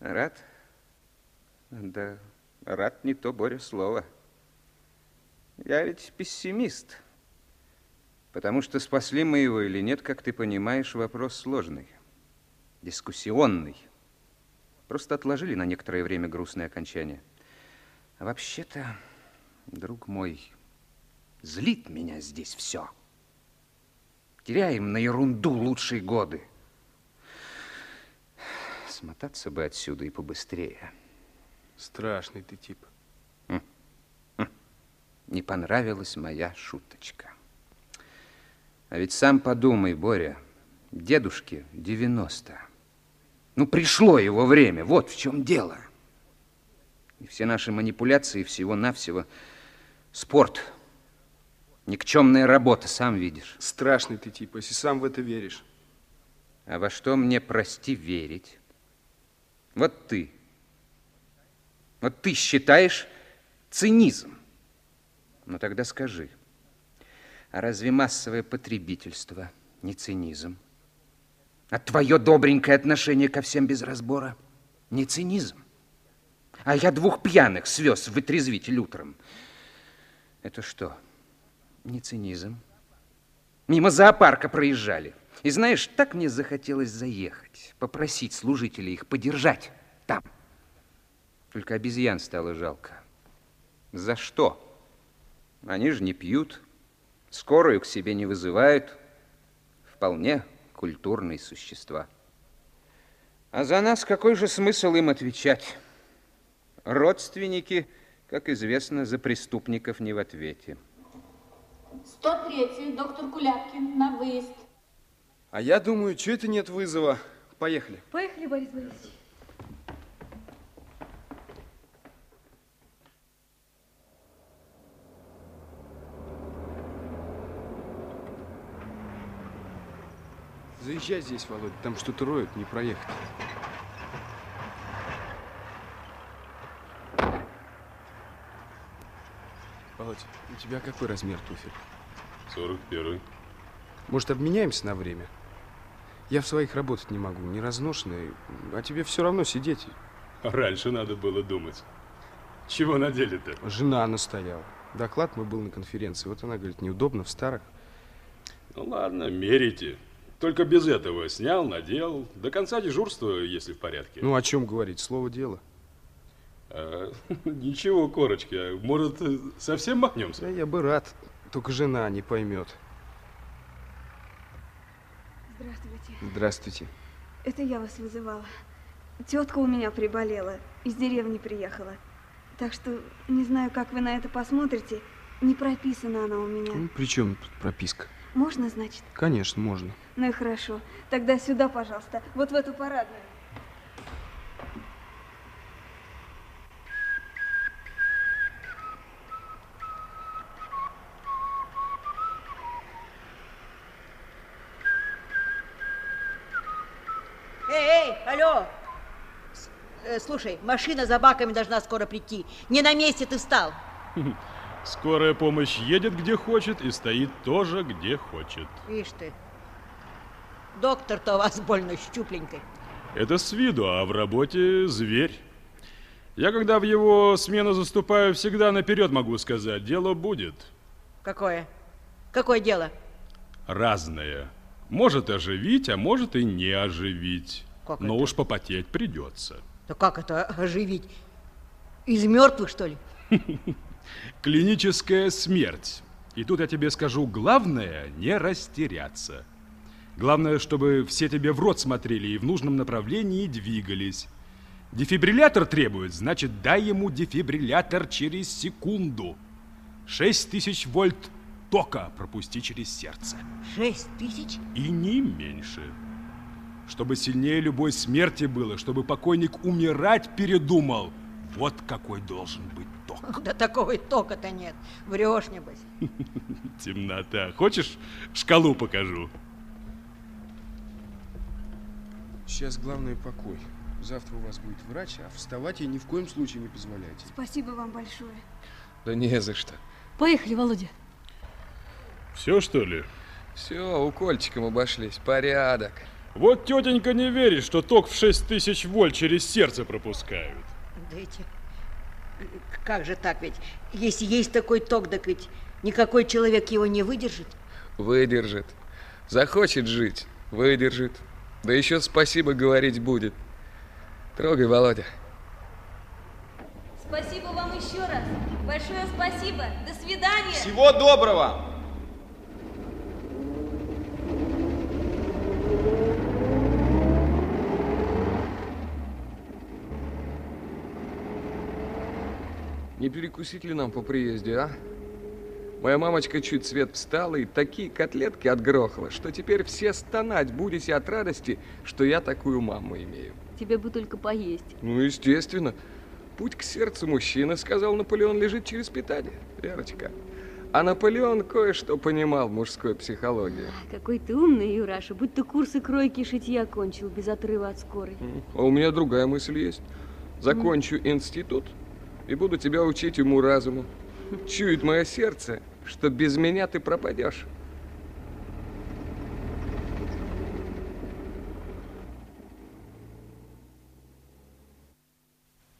Рад? Да, рад не то, Боря, слово. Я ведь пессимист. Потому что спасли мы его или нет, как ты понимаешь, вопрос сложный, дискуссионный. Просто отложили на некоторое время грустное окончание. А вообще-то, друг мой, злит меня здесь все. Теряем на ерунду лучшие годы. Смотаться бы отсюда и побыстрее. Страшный ты тип. Не понравилась моя шуточка. А ведь сам подумай, Боря, дедушке 90. Ну, пришло его время, вот в чем дело. И все наши манипуляции всего-навсего спорт. Никчемная работа, сам видишь. Страшный ты тип, если сам в это веришь. А во что мне, прости, верить? Вот ты. Вот ты считаешь цинизм. Ну тогда скажи, а разве массовое потребительство не цинизм? А твое добренькое отношение ко всем без разбора не цинизм? А я двух пьяных свез в вытрезвитель утром. Это что, не цинизм? Мимо зоопарка проезжали. И знаешь, так мне захотелось заехать, попросить служителей их подержать там. Только обезьян стало жалко. За что? Они же не пьют, скорую к себе не вызывают. Вполне культурные существа. А за нас какой же смысл им отвечать? Родственники, как известно, за преступников не в ответе. 103 доктор Куляпкин, на выезд. А я думаю, что это нет вызова. Поехали. Поехали, Борис Борисович. Заезжай здесь, Володя, там что-то роют, не проехать. Володь, у тебя какой размер туфель? 41 Может, обменяемся на время? Я в своих работать не могу, не разношенный, а тебе все равно сидеть. Раньше надо было думать. Чего надели-то? Жена настояла. Доклад мой был на конференции. Вот она говорит, неудобно в старых. Ну ладно, мерите. Только без этого снял, надел. До конца дежурства, если в порядке. Ну, о чем говорить? Слово дело. А, ничего, корочки, может, совсем махнемся? Да я бы рад, только жена не поймет. Здравствуйте. Здравствуйте. Это я вас вызывала. Тетка у меня приболела, из деревни приехала. Так что не знаю, как вы на это посмотрите. Не прописана она у меня. Ну, при чем тут прописка? Можно, значит? Конечно, можно. Ну и хорошо. Тогда сюда, пожалуйста. Вот в эту парадную. Алло! Э, слушай, машина за баками должна скоро прийти. Не на месте ты встал. Скорая помощь едет где хочет и стоит тоже где хочет. Видишь ты. Доктор-то у вас больно щупленький. Это с виду, а в работе зверь. Я, когда в его смену заступаю, всегда наперед могу сказать, дело будет. Какое? Какое дело? Разное. Может оживить, а может и не оживить. Как Но это? уж попотеть придется. Да как это оживить? Из мертвых, что ли? Клиническая смерть. И тут я тебе скажу, главное не растеряться. Главное, чтобы все тебе в рот смотрели и в нужном направлении двигались. Дефибриллятор требует, значит, дай ему дефибриллятор через секунду. 6 тысяч вольт тока пропусти через сердце. Шесть тысяч? И не меньше. Чтобы сильнее любой смерти было, чтобы покойник умирать передумал. Вот какой должен быть ток. Да такого и тока-то нет. Врешь, небось. Темнота. Хочешь, шкалу покажу? Сейчас главное покой. Завтра у вас будет врач, а вставать ей ни в коем случае не позволяйте. Спасибо вам большое. Да не за что. Поехали, Володя. Все, что ли? Все, укольчиком обошлись. Порядок. Вот тетенька не верит, что ток в 6 тысяч вольт через сердце пропускают. Да эти... Как же так ведь? Если есть такой ток, так ведь никакой человек его не выдержит. Выдержит. Захочет жить, выдержит. Да еще спасибо говорить будет. Трогай, Володя. Спасибо вам еще раз. Большое спасибо. До свидания. Всего доброго! Не перекусить ли нам по приезде, а? Моя мамочка чуть свет встала и такие котлетки отгрохала, что теперь все стонать будете от радости, что я такую маму имею. Тебе бы только поесть. Ну, естественно. Путь к сердцу мужчины, сказал Наполеон, лежит через питание. Верочка. А Наполеон кое-что понимал в мужской психологии. Какой ты умный, Юраша, будто курсы кройки и шитья кончил без отрыва от скорой. А у меня другая мысль есть. Закончу институт и буду тебя учить уму-разуму. Чует мое сердце, что без меня ты пропадешь.